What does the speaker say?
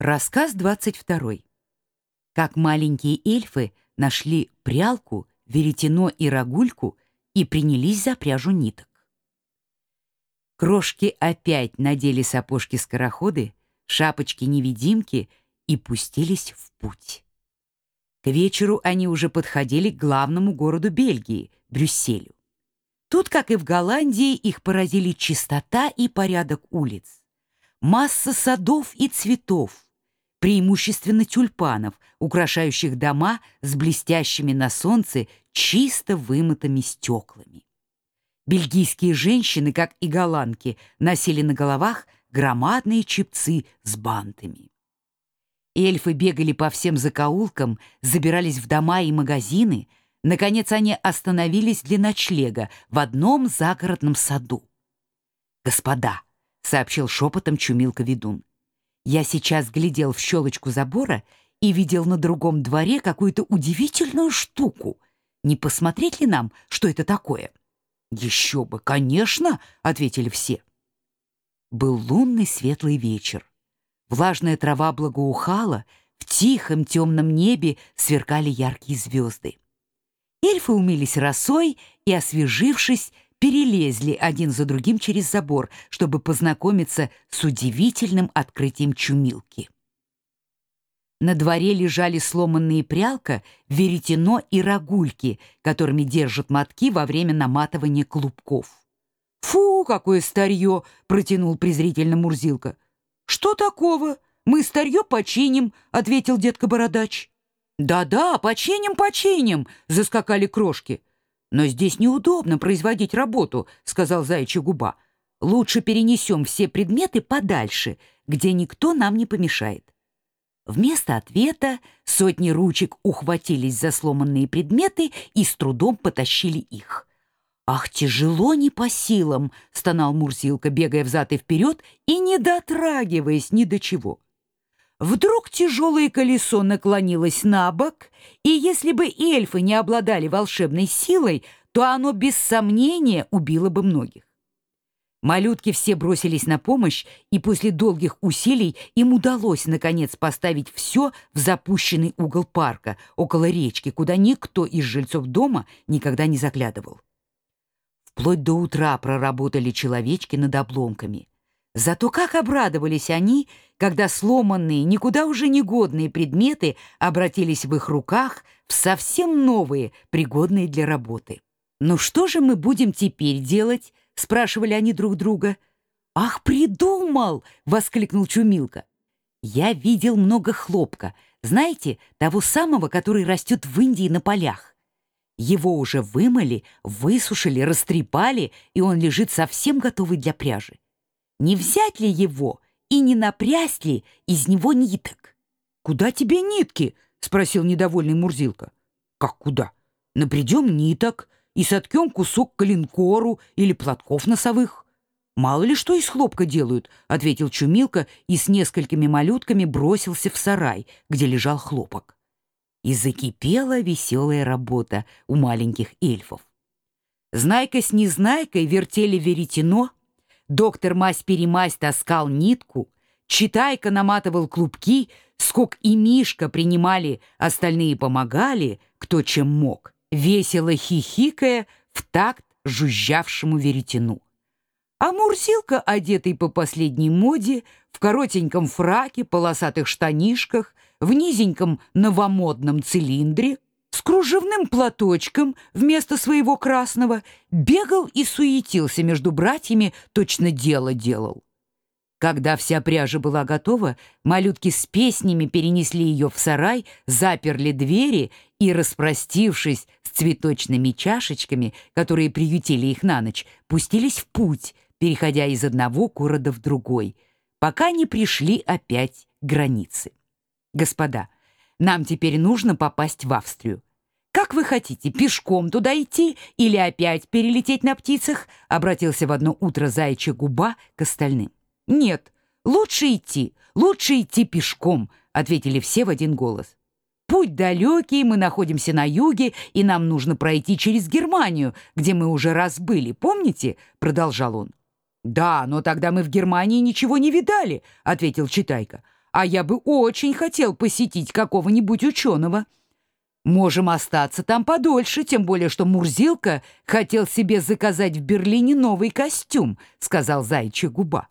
Рассказ 22. Как маленькие эльфы нашли прялку, веретено и рогульку и принялись за пряжу ниток. Крошки опять надели сапожки-скороходы, шапочки-невидимки и пустились в путь. К вечеру они уже подходили к главному городу Бельгии, Брюсселю. Тут, как и в Голландии, их поразили чистота и порядок улиц, масса садов и цветов, преимущественно тюльпанов, украшающих дома с блестящими на солнце чисто вымытыми стеклами. Бельгийские женщины, как и голландки, носили на головах громадные чепцы с бантами. Эльфы бегали по всем закоулкам, забирались в дома и магазины. Наконец они остановились для ночлега в одном загородном саду. «Господа», — сообщил шепотом Чумилка-ведун, я сейчас глядел в щелочку забора и видел на другом дворе какую-то удивительную штуку. Не посмотреть ли нам, что это такое? Еще бы, конечно, ответили все. Был лунный светлый вечер. Влажная трава благоухала, в тихом темном небе сверкали яркие звезды. Эльфы умились росой и, освежившись, перелезли один за другим через забор, чтобы познакомиться с удивительным открытием чумилки. На дворе лежали сломанные прялка, веретено и рогульки, которыми держат мотки во время наматывания клубков. «Фу, какое старье!» — протянул презрительно Мурзилка. «Что такого? Мы старье починим», — ответил детка-бородач. «Да-да, починим, починим!» — заскакали крошки. «Но здесь неудобно производить работу», — сказал заячья губа. «Лучше перенесем все предметы подальше, где никто нам не помешает». Вместо ответа сотни ручек ухватились за сломанные предметы и с трудом потащили их. «Ах, тяжело не по силам!» — стонал Мурзилка, бегая взад и вперед и не дотрагиваясь ни до чего. Вдруг тяжелое колесо наклонилось на бок, и если бы эльфы не обладали волшебной силой, то оно без сомнения убило бы многих. Малютки все бросились на помощь, и после долгих усилий им удалось, наконец, поставить все в запущенный угол парка, около речки, куда никто из жильцов дома никогда не заглядывал. Вплоть до утра проработали человечки над обломками. Зато как обрадовались они, когда сломанные, никуда уже не годные предметы обратились в их руках в совсем новые, пригодные для работы. «Ну что же мы будем теперь делать?» — спрашивали они друг друга. «Ах, придумал!» — воскликнул Чумилка. «Я видел много хлопка, знаете, того самого, который растет в Индии на полях. Его уже вымыли, высушили, растрепали, и он лежит совсем готовый для пряжи не взять ли его и не напрясть ли из него ниток? «Куда тебе нитки?» — спросил недовольный Мурзилка. «Как куда? Напрядем ниток и соткем кусок калинкору или платков носовых». «Мало ли что из хлопка делают», — ответил Чумилка и с несколькими малютками бросился в сарай, где лежал хлопок. И закипела веселая работа у маленьких эльфов. Знайка с Незнайкой вертели веретено — Доктор мась-перемась таскал нитку, Читайка наматывал клубки, Скок и Мишка принимали, остальные помогали, кто чем мог, весело хихикая в такт жужжавшему веретену. А Мурзилка, одетый по последней моде, в коротеньком фраке, полосатых штанишках, в низеньком новомодном цилиндре, с кружевным платочком вместо своего красного, бегал и суетился между братьями, точно дело делал. Когда вся пряжа была готова, малютки с песнями перенесли ее в сарай, заперли двери и, распростившись с цветочными чашечками, которые приютили их на ночь, пустились в путь, переходя из одного города в другой, пока не пришли опять к границе. Господа, нам теперь нужно попасть в Австрию. «Как вы хотите, пешком туда идти или опять перелететь на птицах?» Обратился в одно утро заячья губа к остальным. «Нет, лучше идти, лучше идти пешком», — ответили все в один голос. «Путь далекий, мы находимся на юге, и нам нужно пройти через Германию, где мы уже раз были, помните?» — продолжал он. «Да, но тогда мы в Германии ничего не видали», — ответил Читайка. а я бы очень хотел посетить какого-нибудь ученого. Можем остаться там подольше, тем более, что Мурзилка хотел себе заказать в Берлине новый костюм», — сказал Зайчья губа.